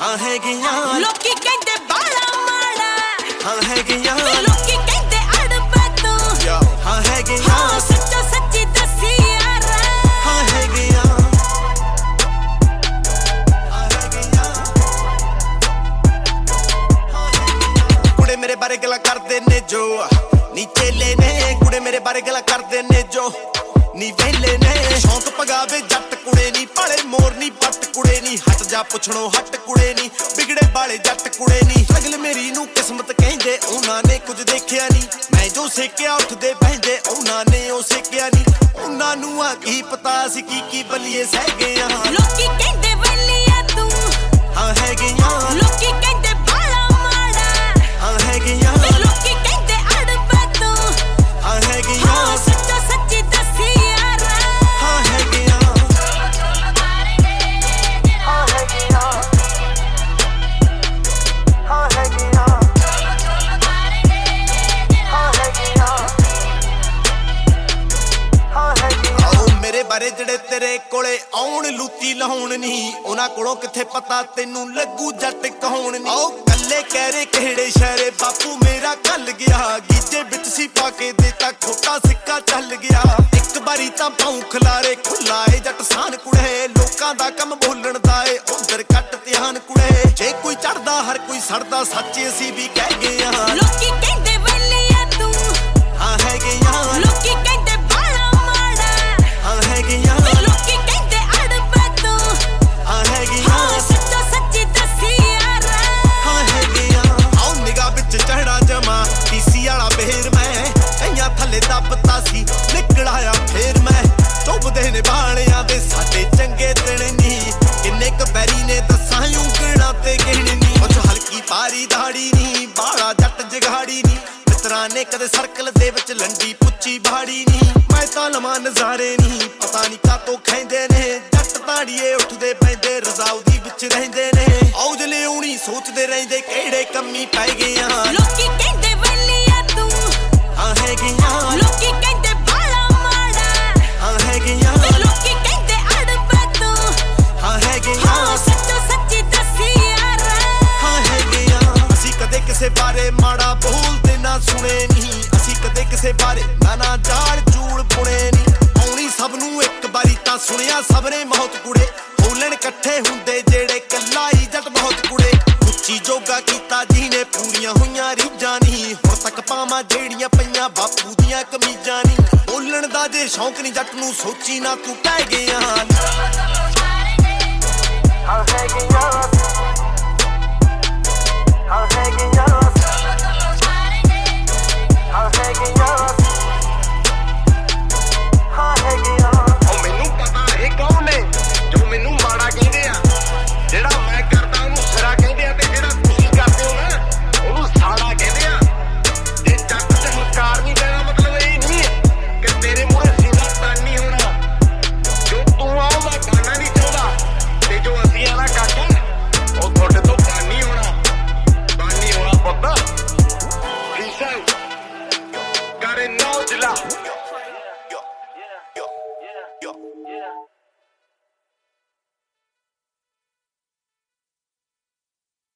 ਹਾਂ ਹੈਗੀਆਂ। ਲੋਕੀ ਕਹਿੰਦੇ ਬਾਲਾ ਮਾੜਾ। ਹਾਂ ਹੈਗੀਆਂ। ਤੇ ਲੋਕੀ ਕਹਿੰਦੇ ਅੜਬਾ ਤੂੰ। ਯਾ। ਹਾਂ ਹੈਗੀਆਂ। ਹਾਂ ਸੱਚੋ ਸੱਚੀ ਦੱਸੀ ਯਾਰ। ਹਾਂ ਹਾਂ ਹਾਂ ਹੈਗੀਆਂ। ਕੁੜੇ ਮੇਰੇ ਬਾਰੇ ਗੱਲਾਂ ਕਰਦੇ ਨੇ ਜੋ। ਨੀਚੇ ਲੈ ਨੇ ਕੁੜੇ ਮੇਰੇ ਬਾਰੇ ਗੱਲਾਂ ਕਰਦੇ ਨੇ ਜੋ। ਨੀ ਵੇਲੇ ਨੇ ਸ਼ੌਂਕ ਪਗਾਵੇ ਜਾ ਪੁੱਛਣੋ ਹਟ ਕੁੜੇ ਨਹੀਂ ਵਿਗੜੇ ਵਾਲੇ ਜੱਟ ਕੁੜੇ ਨਹੀਂ ਅਗਲ ਮੇਰੀ ਨੂੰ ਕਿਸਮਤ ਕਹਿੰਦੇ, ਉਹਨਾਂ ਨੇ ਕੁਝ ਦੇਖਿਆ ਨਹੀਂ ਮੈਂ ਜੋ ਸੇਕਿਆ, ਉੱਠਦੇ ਬਹਿੰਦੇ, ਉਹਨਾਂ ਨੇ ਉਹ ਸੇਕਿਆ ਨਹੀਂ ਉਹਨਾਂ ਨੂੰ ਆ ਕੀ ਪਤਾ ਸੀ ਕੀ ਕੀ ਬਲੀਏ ਸਹਿ ਗਏ ਹਾਂ ਲੋਕੀ ਕਹਿੰਦੇ ਬਾਰੇ ਜਿਹੜੇ ਤੇਰੇ ਕੋਲੇ ਆਉਣ ਲੂਤੀ ਲਾਉਣ ਨਹੀਂ ਉਹਨਾਂ ਕੋਲੋਂ ਕਿੱਥੇ ਪਤਾ ਤੈਨੂੰ ਲੱਗੂ ਜੱਟ ਕਹਾਉਣ ਨਹੀਂ ਆਓ ਕੱਲੇ ਕਹਿਰੇ ਕਿਹੜੇ ਸ਼ਹਿਰੇ? ਬਾਪੂ ਮੇਰਾ ਕੱਲ ਗਿਆ। ਗੀਜੇ ਵਿੱਚ ਸੀ ਪਾ ਕੇ ਦੇਤਾ ਖੋਟਾ ਸਿੱਕਾ ਚੱਲ ਗਿਆ। ਇੱਕ ਵਾਰੀ ਤਾਂ ਪਾਉ ਖਲਾਰੇ ਖੁੱਲਾ ਏ ਜੱਟ ਸਾਨ ਕੁੜੇ। ਲੋਕਾਂ ਦਾ ਕੰਮ ਬੋਲਣ ਦਾ ਏ ਉਧਰ ਕੱਟ ਧਿਆਨ ਕੁੜੇ। ਜੇ ਕੋਈ ਚੜਦਾ ਹਰ ਕੋਈ ਸੜਦਾ ਸੱਚ ਅਸੀਂ ਵੀ ਕਹਿ ਗਏ ਹਾਂ ਲੋਕੀ ਕਹਿੰਦੇ ਵਲੀਆ ਤੂੰ। ਹਾਂ ਹੈਗੀਆਂ ਲੋਕੀ ਚੁੱਪਦੇ ਦੇ ਸਾਡੇ ਚੰਗੇ ਦਿਨ ਨਹੀਂ ਕਿੰਨੇ ਕ ਬੈਰੀ ਨੇ ਦੱਸਾਂ ਉਂਗਲਾਂ ਤੇ ਗਿਣ ਉਹ ਹਲਕੀ ਪਾਰੀ ਦਾੜੀ ਨਹੀਂ ਬਾਲਾ ਜੱਟ ਜਗਾੜੀ ਨਹੀਂ ਮਿੱਤਰਾਂ ਨੇ ਕਦੇ ਸਰਕਲ ਦੇ ਵਿੱਚ ਲੰਡੀ ਪੁੱਛੀ ਬਾੜੀ ਨਹੀਂ ਮੈਂ ਤਾਂ ਲਵਾਂ ਨਜ਼ਾਰੇ ਨਹੀਂ ਪਤਾ ਨਹੀਂ ਕਾਤੋਂ ਖੈਂਦੇ ਨੇ। ਜੱਟ ਤਾੜੀਏ ਉੱਠਦੇ ਪੈਂਦੇ ਰਜ਼ਾਉਦੀ ਵਿੱਚ ਰਹਿੰਦੇ ਨੇ। ਔਜਲੇ ਲਿਆਉਣੀ ਸੋਚਦੇ ਰਹਿੰਦੇ ਕਿਹੜੇ ਕੰਮੀ ਪੈ ਗਏ ਆ। ਲੋਕੀ ਪਾਉਣੇ ਨਹੀਂ, ਅਸੀਂ ਕਦੇ ਕਿਸੇ ਬਾਰੇ ਨਾ ਨਾ ਜਾਣ ਚੂੜ ਪੁਣੇ ਨਹੀਂ। ਆਉਣੀ ਸਭ ਨੂੰ ਇੱਕ ਵਾਰੀ ਤਾਂ ਸੁਣਿਆ, ਸਭ ਨੇ ਮੌਤ ਕੁੜੇ। ਹੋਲਣ ਇਕੱਠੇ ਹੁੰਦੇ ਜਿਹੜੇ ਕੱਲਾ ਹੀ ਜੱਟ ਕੁੜੇ। ਉੱਚੀ ਜੋਗਾ ਕੀਤਾ ਜੀ ਨੇ ਪੂਰੀਆਂ ਹੋਈਆਂ ਰੀਜਾਂ ਨਹੀਂ। ਹੁਣ ਤੱਕ ਪਾਵਾਂ ਜਿਹੜੀਆਂ ਪਈਆਂ, ਬਾਪੂ ਦੀਆਂ ਕਮੀਜ਼ਾਂ ਨਹੀਂ। ਬੋਲਣ ਦਾ ਜੇ ਸ਼ੌਂਕ ਨਹੀਂ, ਜੱਟ ਨੂੰ ਸੋਚੀ ਨਾ ਤੂੰ ਕਹਿ ਗਿਆ ਹਾਂ